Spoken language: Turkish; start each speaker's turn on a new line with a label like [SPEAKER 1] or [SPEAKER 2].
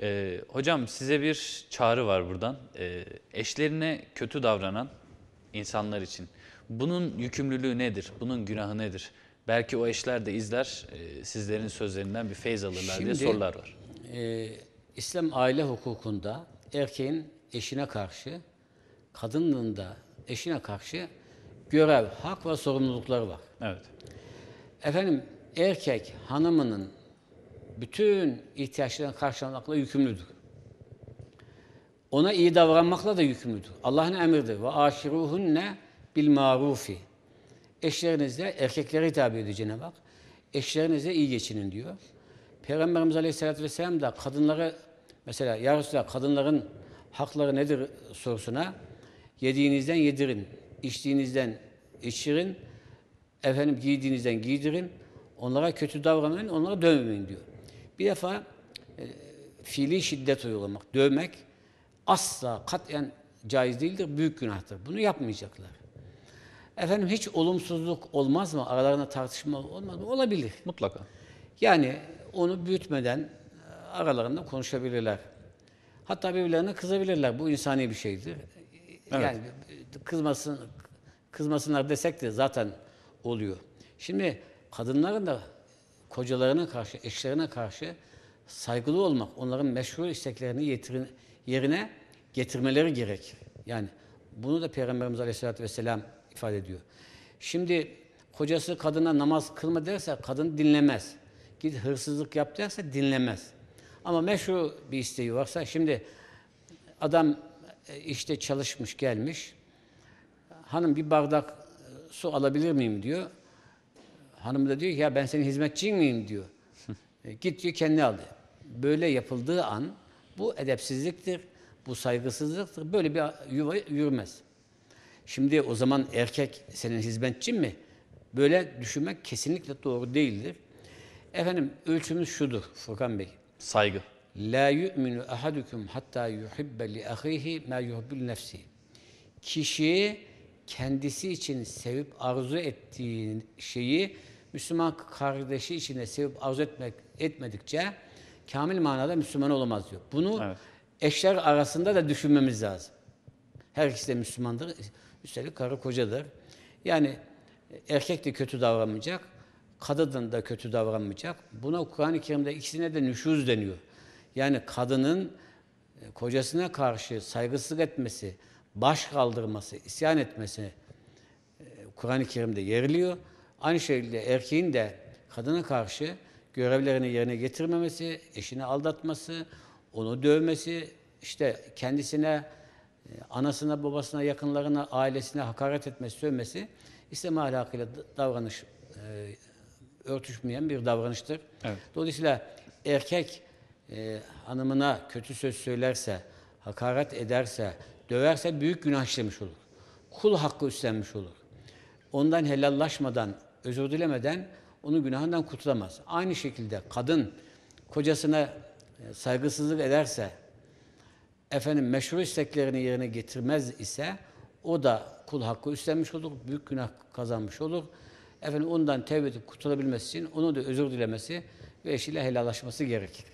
[SPEAKER 1] Ee, hocam size bir çağrı var buradan. Ee, eşlerine kötü davranan insanlar için bunun yükümlülüğü nedir? Bunun günahı nedir? Belki o eşler de izler, e, sizlerin sözlerinden bir feyz alırlar diye
[SPEAKER 2] Şimdi-
[SPEAKER 1] sorular var.
[SPEAKER 2] Ee, İslam aile hukukunda erkeğin eşine karşı, kadının da eşine karşı görev, hak ve sorumlulukları var.
[SPEAKER 1] Evet.
[SPEAKER 2] Efendim erkek hanımının bütün ihtiyaçlarını karşılamakla yükümlüdür. Ona iyi davranmakla da yükümlüdür. Allah'ın emridir. Ve aşiruhunne bil marufi. Eşlerinizle erkeklere hitap ediyor Cenab-ı Hak. Eşlerinizle iyi geçinin diyor. Peygamberimiz Aleyhisselatü Vesselam da kadınları mesela ya kadınların hakları nedir sorusuna yediğinizden yedirin, içtiğinizden içirin, efendim giydiğinizden giydirin, onlara kötü davranmayın, onlara dövmeyin diyor. Bir defa e, fiili şiddet uygulamak, dövmek asla katiyen caiz değildir, büyük günahtır. Bunu yapmayacaklar. Efendim hiç olumsuzluk olmaz mı? Aralarında tartışma olmaz mı? Olabilir.
[SPEAKER 1] Mutlaka.
[SPEAKER 2] Yani onu büyütmeden e, aralarında konuşabilirler. Hatta birbirlerine kızabilirler. Bu insani bir şeydir. Yani kızmasın kızmasınlar desek de zaten oluyor. Şimdi kadınların da kocalarına karşı, eşlerine karşı saygılı olmak, onların meşru isteklerini yerine getirmeleri gerekir. Yani bunu da Peygamberimiz Aleyhisselatü Vesselam ifade ediyor. Şimdi kocası kadına namaz kılma derse kadın dinlemez. Git hırsızlık yap derse dinlemez. Ama meşru bir isteği varsa şimdi adam e, işte çalışmış gelmiş. Hanım bir bardak e, su alabilir miyim diyor. Hanım da diyor ki ya ben senin hizmetçin miyim diyor. E, Git diyor kendi al diyor. Böyle yapıldığı an bu edepsizliktir, bu saygısızlıktır. Böyle bir yuva yürümez. Şimdi o zaman erkek senin hizmetçin mi? Böyle düşünmek kesinlikle doğru değildir. Efendim ölçümüz şudur Furkan Bey.
[SPEAKER 1] Saygı.
[SPEAKER 2] La yu'minu ahadukum hatta yuhibbe li ahihi ma yuhibbu nefsi. Kişi kendisi için sevip arzu ettiği şeyi Müslüman kardeşi için de sevip arzu etmek etmedikçe kamil manada Müslüman olamaz diyor. Bunu
[SPEAKER 1] Evet.
[SPEAKER 2] eşler arasında da düşünmemiz lazım. Her ikisi de Müslümandır. Üstelik karı kocadır. Yani erkek de kötü davranmayacak, kadın da kötü davranmayacak. Buna Kur'an-ı Kerim'de ikisine de nüşuz deniyor. Yani kadının e, kocasına karşı saygısızlık etmesi, baş kaldırması, isyan etmesi e, Kur'an-ı Kerim'de yeriliyor. Aynı şekilde erkeğin de kadına karşı görevlerini yerine getirmemesi, eşini aldatması, onu dövmesi, işte kendisine, e, anasına, babasına, yakınlarına, ailesine hakaret etmesi, sövmesi İslam ahlakıyla da- davranış e, örtüşmeyen bir davranıştır.
[SPEAKER 1] Evet.
[SPEAKER 2] Dolayısıyla erkek e, hanımına kötü söz söylerse, hakaret ederse, döverse büyük günah işlemiş olur. Kul hakkı üstlenmiş olur. Ondan helallaşmadan, özür dilemeden onun günahından kurtulamaz. Aynı şekilde kadın kocasına e, saygısızlık ederse, efendim meşru isteklerini yerine getirmez ise o da kul hakkı üstlenmiş olur, büyük günah kazanmış olur. Efendim ondan tevbe kurtulabilmesi için onu da özür dilemesi ve eşiyle helallaşması gerekir.